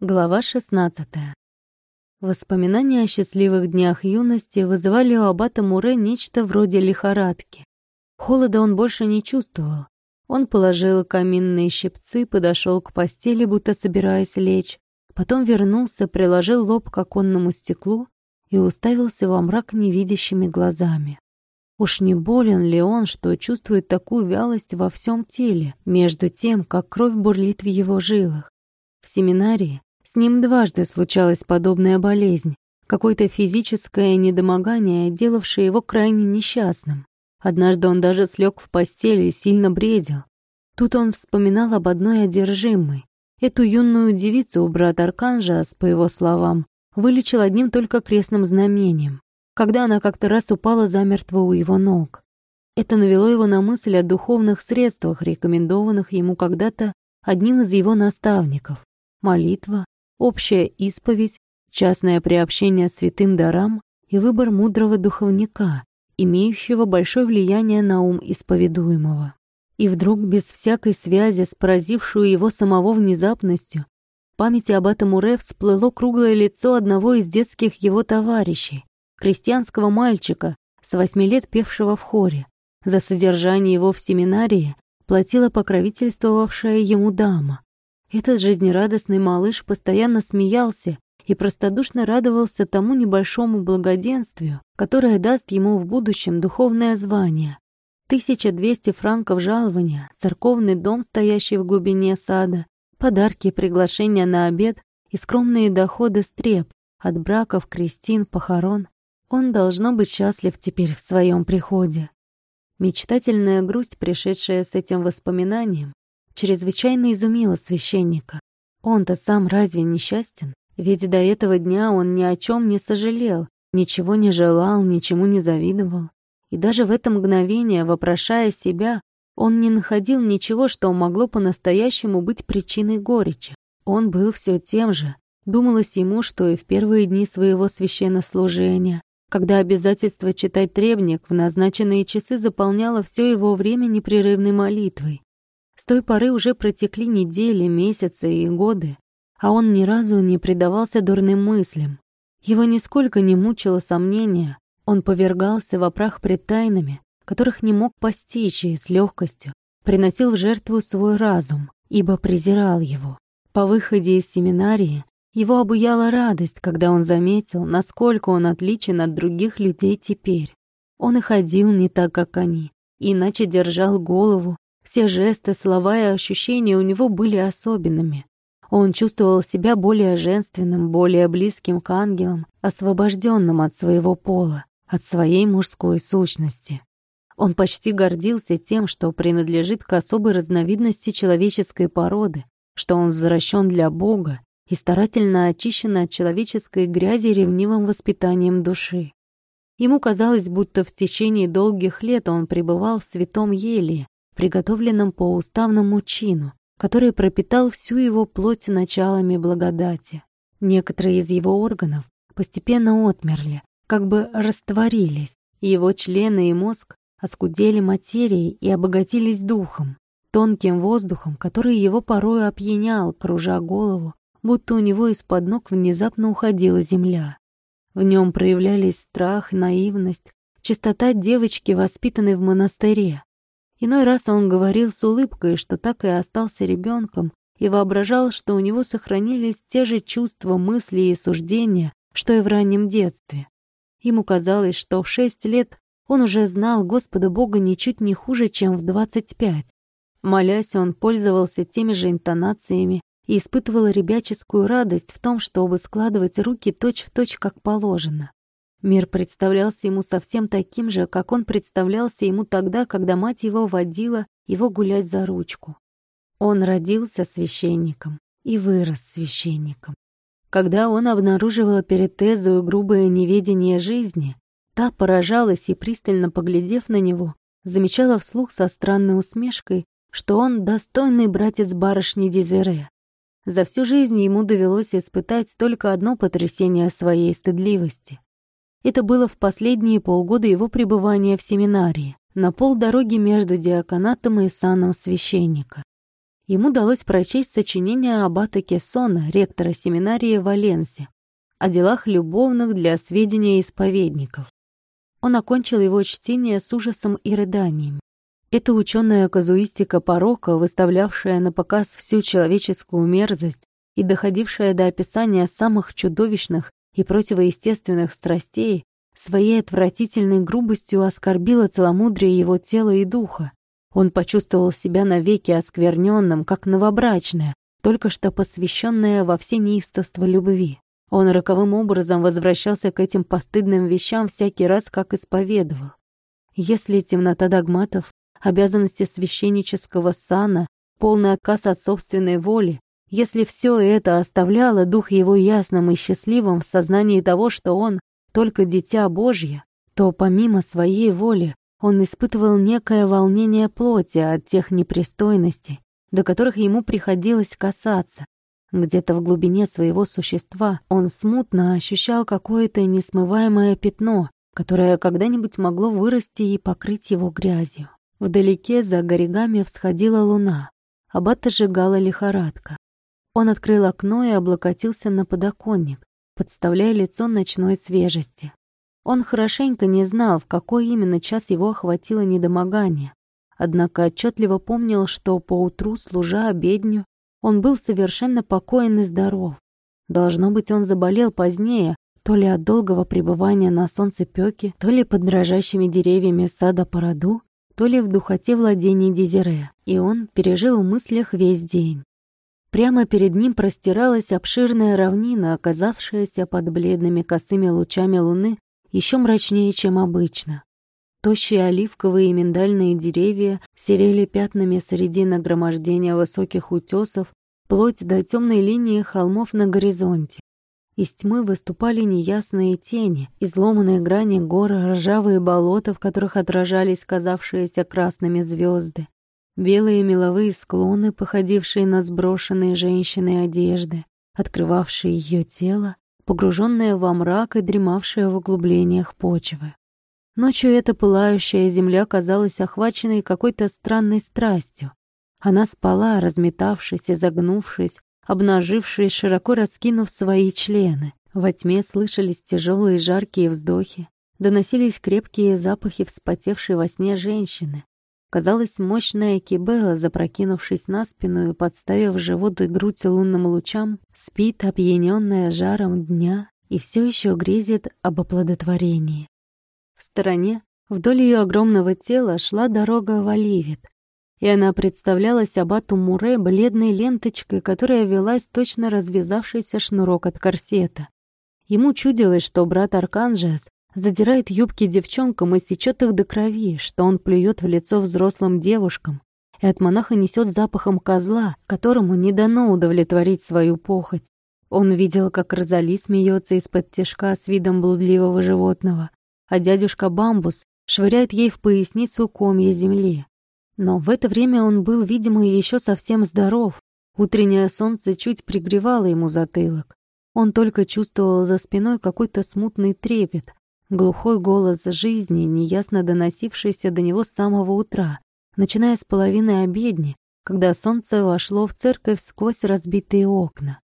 Глава 16. Воспоминания о счастливых днях юности вызывали у аббата Муре нечто вроде лихорадки. Холода он больше не чувствовал. Он положил каминные щипцы, подошел к постели, будто собираясь лечь, потом вернулся, приложил лоб к оконному стеклу и уставился во мрак невидящими глазами. Уж не болен ли он, что чувствует такую вялость во всем теле, между тем, как кровь бурлит в его жилах? В семинарии с ним дважды случалась подобная болезнь, какое-то физическое недомогание, делавшее его крайне несчастным. Однажды он даже слег в постели и сильно бредил. Тут он вспоминал об одной одержимой. Эту юную девицу у брата Арканжас, по его словам, вылечил одним только крестным знамением, когда она как-то раз упала замертво у его ног. Это навело его на мысль о духовных средствах, рекомендованных ему когда-то одним из его наставников. Молитва, общая исповедь, частное приобщение святым дарам и выбор мудрого духовника, имеющего большое влияние на ум исповедуемого. И вдруг, без всякой связи с поразившую его самого внезапностью, в памяти об этом Уре всплыло круглое лицо одного из детских его товарищей, крестьянского мальчика, с восьми лет певшего в хоре. За содержание его в семинарии платила покровительствовавшая ему дама. Этот жизнерадостный малыш постоянно смеялся и простодушно радовался тому небольшому благоденствию, которое даст ему в будущем духовное звание. 1200 франков жалования, церковный дом, стоящий в глубине сада, подарки, приглашения на обед и скромные доходы стреп от браков, крестин, похорон. Он должно быть счастлив теперь в своем приходе. Мечтательная грусть, пришедшая с этим воспоминанием, чрезвычайно изумила священника. Он-то сам разве несчастен? Ведь до этого дня он ни о чем не сожалел, ничего не желал, ничему не завидовал. И даже в это мгновение, вопрошая себя, он не находил ничего, что могло по-настоящему быть причиной горечи. Он был все тем же. Думалось ему, что и в первые дни своего священнослужения, когда обязательство читать требник в назначенные часы заполняло все его время непрерывной молитвой. С той поры уже протекли недели, месяцы и годы, а он ни разу не предавался дурным мыслям. Его нисколько не мучило сомнение, он повергался во прах пред тайнами, которых не мог постичь и с легкостью приносил в жертву свой разум, ибо презирал его. По выходе из семинарии его обуяла радость, когда он заметил, насколько он отличен от других людей теперь. Он и ходил не так, как они, иначе держал голову, все жесты, слова и ощущения у него были особенными. Он чувствовал себя более женственным, более близким к ангелам, освобожденным от своего пола, от своей мужской сущности. Он почти гордился тем, что принадлежит к особой разновидности человеческой породы, что он возвращен для Бога и старательно очищен от человеческой грязи ревнивым воспитанием души. Ему казалось, будто в течение долгих лет он пребывал в святом Еле, приготовленном по уставному чину, который пропитал всю его плоть началами благодати. Некоторые из его органов постепенно отмерли, как бы растворились, его члены и мозг оскудели материей и обогатились духом, тонким воздухом, который его порою опьянял, кружа голову, будто у него из-под ног внезапно уходила земля. В нем проявлялись страх, наивность, чистота девочки, воспитанной в монастыре, Иной раз он говорил с улыбкой, что так и остался ребенком, и воображал, что у него сохранились те же чувства, мысли и суждения, что и в раннем детстве. Ему казалось, что в шесть лет он уже знал Господа Бога ничуть не хуже, чем в двадцать пять. Молясь, он пользовался теми же интонациями и испытывал ребяческую радость в том, чтобы складывать руки точь-в-точь, точь, как положено. Мир представлялся ему совсем таким же, как он представлялся ему тогда, когда мать его водила его гулять за ручку. Он родился священником и вырос священником. Когда он обнаруживал перед Тезою грубое неведение жизни, та поражалась и, пристально поглядев на него, замечала вслух со странной усмешкой, что он достойный братец барышни Дезире. За всю жизнь ему довелось испытать только одно потрясение своей стыдливости. Это было в последние полгода его пребывания в семинарии, на полдороги между диаконатом и саном священника. ему удалось прочесть сочинение аббата Кессона, ректора семинарии в Валенсе, о делах любовных для сведения исповедников. Он окончил его чтение с ужасом и рыданиями. Эта ученая казуистика порока, выставлявшая на показ всю человеческую мерзость и доходившая до описания самых чудовищных и противоестественных страстей, своей отвратительной грубостью оскорбила целомудрие его тела и духа. Он почувствовал себя навеки оскверненным, как новобрачная, только что посвященная во все неистовства любви. Он роковым образом возвращался к этим постыдным вещам всякий раз, как исповедовал. Если темнота догматов, обязанности священнического сана, полный отказ от собственной воли, если все это оставляло дух его ясным и счастливым в сознании того, что он только дитя Божье, то помимо своей воли он испытывал некое волнение плоти от тех непристойностей, до которых ему приходилось касаться. Где-то в глубине своего существа он смутно ощущал какое-то несмываемое пятно, которое когда-нибудь могло вырасти и покрыть его грязью. Вдалеке за горегами всходила луна. Аббат ожигала лихорадка. Он открыл окно и облокотился на подоконник, подставляя лицо ночной свежести. Он хорошенько не знал, в какой именно час его охватило недомогание. Однако отчетливо помнил, что поутру, служа обедню, он был совершенно покоен и здоров. Должно быть, он заболел позднее, то ли от долгого пребывания на солнцепёке, то ли под дрожащими деревьями сада Параду, то ли в духоте владений Дезире, и он пережил в мыслях весь день. Прямо перед ним простиралась обширная равнина, оказавшаяся под бледными косыми лучами луны еще мрачнее, чем обычно. Тощие оливковые и миндальные деревья серели пятнами среди нагромождения высоких утесов, плоть до темной линии холмов на горизонте. Из тьмы выступали неясные тени, изломанные грани гор, ржавые болота, в которых отражались казавшиеся красными звезды, белые меловые склоны, походившие на сброшенные женщины одежды, открывавшие ее тело, погруженное во мрак и дремавшее в углублениях почвы. Ночью эта пылающая земля казалась охваченной какой-то странной страстью. Она спала, разметавшись и загнувшись, обнажившись, широко раскинув свои члены. Во тьме слышались тяжелые жаркие вздохи, доносились крепкие запахи вспотевшей во сне женщины. Казалось, мощная кибела, запрокинувшись на спину и подставив живот и грудь лунным лучам, спит, опьяненная жаром дня, и все еще грезит об оплодотворении. В стороне, вдоль ее огромного тела, шла дорога в Оливит, и она представлялась абату Муре бледной ленточкой, которая велась точно развязавшийся шнурок от корсета. Ему чудилось, что брат Арканжес задирает юбки девчонкам и сечет их до крови, что он плюет в лицо взрослым девушкам, и от монаха несет запахом козла, которому не дано удовлетворить свою похоть. Он видел, как Розали смеется из-под тяжка с видом блудливого животного, а дядюшка Бамбус швыряет ей в поясницу комья земли. Но в это время он был, видимо, еще совсем здоров. Утреннее солнце чуть пригревало ему затылок. Он только чувствовал за спиной какой-то смутный трепет, глухой голос жизни, неясно доносившийся до него с самого утра, начиная с половины обедни, когда солнце вошло в церковь сквозь разбитые окна.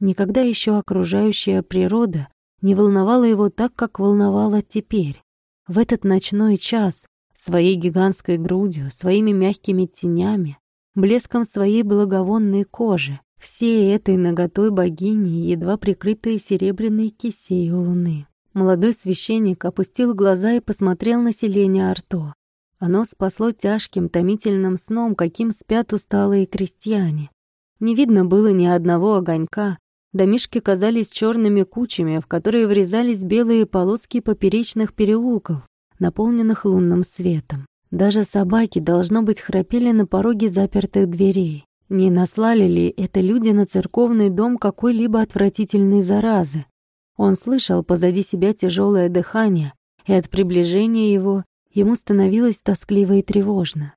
Никогда еще окружающая природа не волновала его так, как волновала теперь. В этот ночной час, своей гигантской грудью, своими мягкими тенями, блеском своей благовонной кожи, всей этой наготой богини, едва прикрытой серебряной кисею луны. Молодой священник опустил глаза и посмотрел на селение Арто. Оно спасло тяжким, томительным сном, каким спят усталые крестьяне. Не видно было ни одного огонька, домишки казались черными кучами, в которые врезались белые полоски поперечных переулков, наполненных лунным светом. Даже собаки, должно быть, храпели на пороге запертых дверей. Не наслали ли это люди на церковный дом какой-либо отвратительной заразы? Он слышал позади себя тяжелое дыхание, и от приближения его ему становилось тоскливо и тревожно.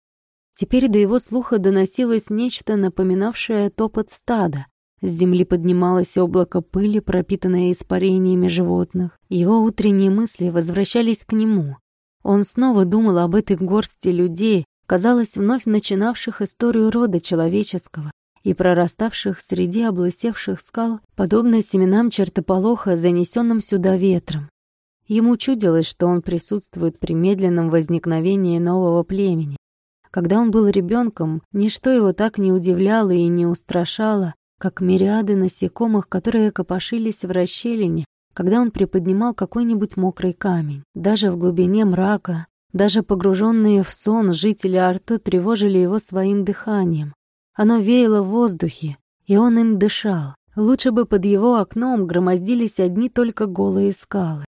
Теперь до его слуха доносилось нечто, напоминавшее топот стада. С земли поднималось облако пыли, пропитанное испарениями животных. Его утренние мысли возвращались к нему. Он снова думал об этой горсти людей, казалось, вновь начинавших историю рода человеческого и прораставших среди облысевших скал, подобно семенам чертополоха, занесенным сюда ветром. Ему чудилось, что он присутствует при медленном возникновении нового племени. Когда он был ребенком, ничто его так не удивляло и не устрашало, как мириады насекомых, которые копошились в расщелине, когда он приподнимал какой-нибудь мокрый камень. Даже в глубине мрака, даже погруженные в сон, жители Арто тревожили его своим дыханием. Оно веяло в воздухе, и он им дышал. Лучше бы под его окном громоздились одни только голые скалы.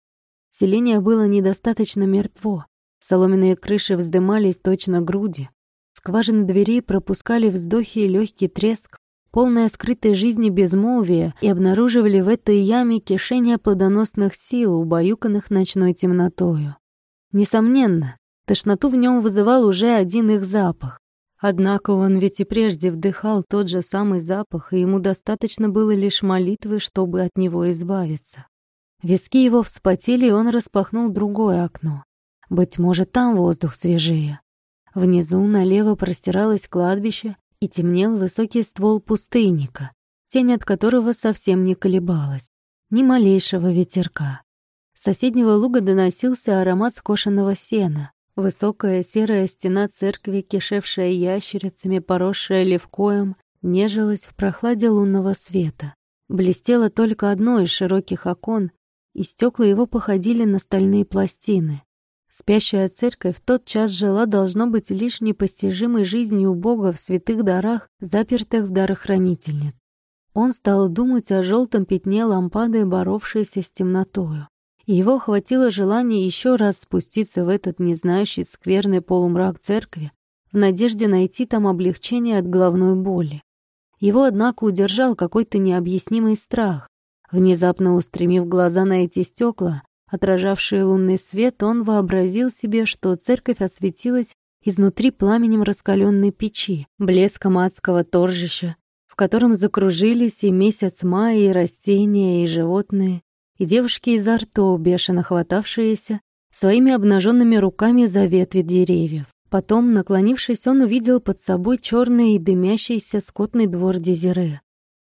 Селение было недостаточно мертво. Соломенные крыши вздымались точно груди. Скважины дверей пропускали вздохи и легкий треск, полное скрытой жизни безмолвие, и обнаруживали в этой яме кишение плодоносных сил, убаюканных ночной темнотою. Несомненно, тошноту в нем вызывал уже один их запах. Однако он ведь и прежде вдыхал тот же самый запах, и ему достаточно было лишь молитвы, чтобы от него избавиться. Виски его вспотели, и он распахнул другое окно. Быть может, там воздух свежее. Внизу налево простиралось кладбище, и темнел высокий ствол пустынника, тень от которого совсем не колебалась, ни малейшего ветерка. С соседнего луга доносился аромат скошенного сена. Высокая серая стена церкви, кишевшая ящерицами, поросшая левкоем, нежилась в прохладе лунного света. Блестело только одно из широких окон, и стекла его походили на стальные пластины. Спящая церковь в тот час жила, должно быть, лишь непостижимой жизнью Бога в святых дарах, запертых в дарохранительниц. Он стал думать о желтом пятне лампады, боровшейся с темнотою. Его охватило желание еще раз спуститься в этот не знающий скверный полумрак церкви, в надежде найти там облегчение от головной боли. Его, однако, удержал какой-то необъяснимый страх. Внезапно устремив глаза на эти стекла, отражавшие лунный свет, он вообразил себе, что церковь осветилась изнутри пламенем раскаленной печи, блеском адского торжища, в котором закружились и месяц мая, и растения, и животные, и девушки из ртов, бешено хватавшиеся своими обнаженными руками за ветви деревьев. Потом, наклонившись, он увидел под собой черный и дымящийся скотный двор Дезире.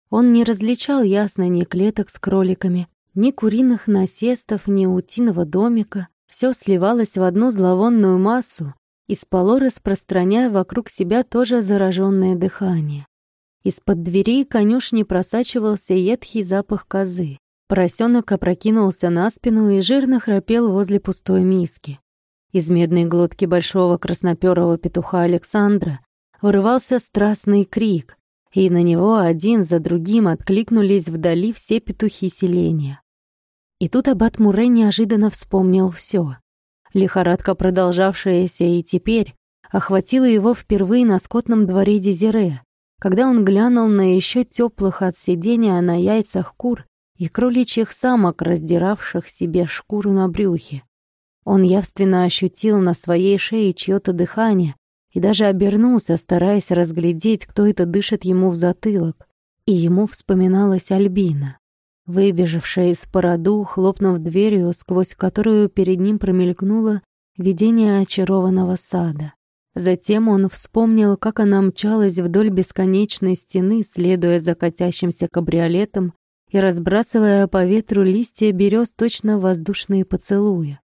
Он не различал ясно ни клеток с кроликами, ни куриных насестов, ни утиного домика. Все сливалось в одну зловонную массу и спало, распространяя вокруг себя тоже зараженное дыхание. Из-под дверей конюшни просачивался едкий запах козы. Поросенок опрокинулся на спину и жирно храпел возле пустой миски. Из медной глотки большого красноперого петуха Александра вырывался страстный крик, и на него один за другим откликнулись вдали все петухи селения. И тут Аббат Муре неожиданно вспомнил все. Лихорадка, продолжавшаяся и теперь, охватила его впервые на скотном дворе Дезире, когда он глянул на еще теплых от сидения на яйцах кур и кроличьих самок, раздиравших себе шкуру на брюхе. Он явственно ощутил на своей шее чье-то дыхание и даже обернулся, стараясь разглядеть, кто это дышит ему в затылок. И ему вспоминалась Альбина выбежавшая из породу, хлопнув дверью, сквозь которую перед ним промелькнуло видение очарованного сада. Затем он вспомнил, как она мчалась вдоль бесконечной стены, следуя за катящимся кабриолетом и разбрасывая по ветру листья берез точно воздушные поцелуи.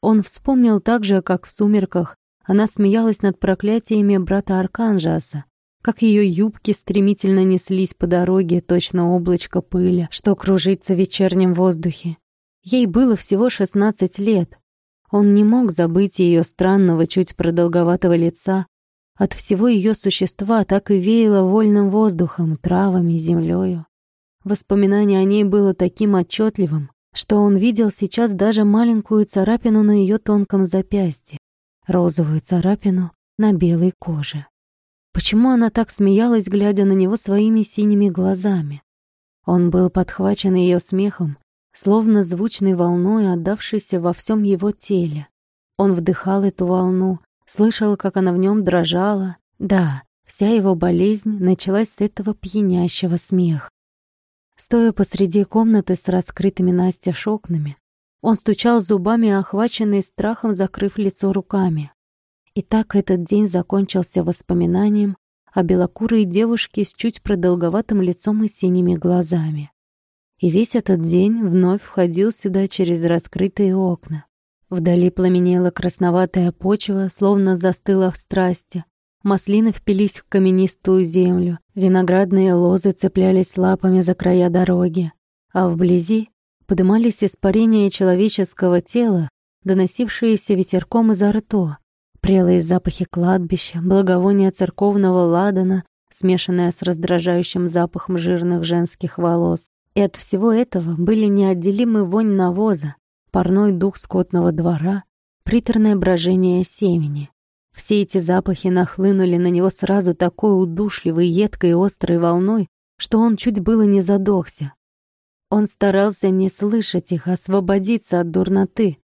Он вспомнил также, как в сумерках она смеялась над проклятиями брата Арканжаса, как ее юбки стремительно неслись по дороге, точно облачко пыли, что кружится в вечернем воздухе. Ей было всего 16 лет. Он не мог забыть ее странного, чуть продолговатого лица. От всего ее существа так и веяло вольным воздухом, травами, землею. Воспоминание о ней было таким отчетливым, что он видел сейчас даже маленькую царапину на ее тонком запястье, розовую царапину на белой коже. Почему она так смеялась, глядя на него своими синими глазами? Он был подхвачен ее смехом, словно звучной волной, отдавшейся во всем его теле. Он вдыхал эту волну, слышал, как она в нем дрожала. Да, вся его болезнь началась с этого пьянящего смеха. Стоя посреди комнаты с раскрытыми настежь окнами, он стучал зубами, охваченный страхом, закрыв лицо руками. И так этот день закончился воспоминанием о белокурой девушке с чуть продолговатым лицом и синими глазами. И весь этот день вновь входил сюда через раскрытые окна. Вдали пламенела красноватая почва, словно застыла в страсти. Маслины впились в каменистую землю, виноградные лозы цеплялись лапами за края дороги, а вблизи подымались испарения человеческого тела, доносившиеся ветерком изо рта, прелые запахи кладбища, благовония церковного ладана, смешанное с раздражающим запахом жирных женских волос. И от всего этого были неотделимы вонь навоза, парной дух скотного двора, приторное брожение семени. Все эти запахи нахлынули на него сразу такой удушливой, едкой и острой волной, что он чуть было не задохся. Он старался не слышать их, освободиться от дурноты.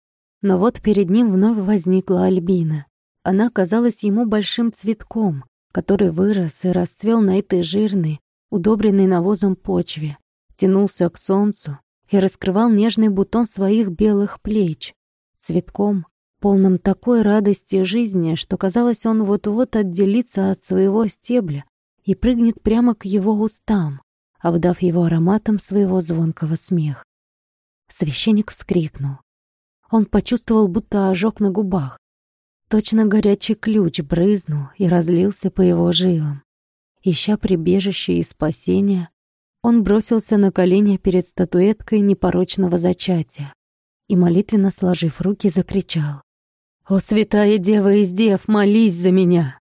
Но вот перед ним вновь возникла Альбина. Она казалась ему большим цветком, который вырос и расцвел на этой жирной, удобренной навозом почве, тянулся к солнцу и раскрывал нежный бутон своих белых плеч, цветком, полным такой радости жизни, что казалось, он вот-вот отделится от своего стебля и прыгнет прямо к его устам, обдав его ароматом своего звонкого смеха. Священник вскрикнул. Он почувствовал, будто ожог на губах. Точно горячий ключ брызнул и разлился по его жилам. Ища прибежище и спасения, он бросился на колени перед статуэткой непорочного зачатия и, молитвенно сложив руки, закричал. «О, святая дева из дев, молись за меня!»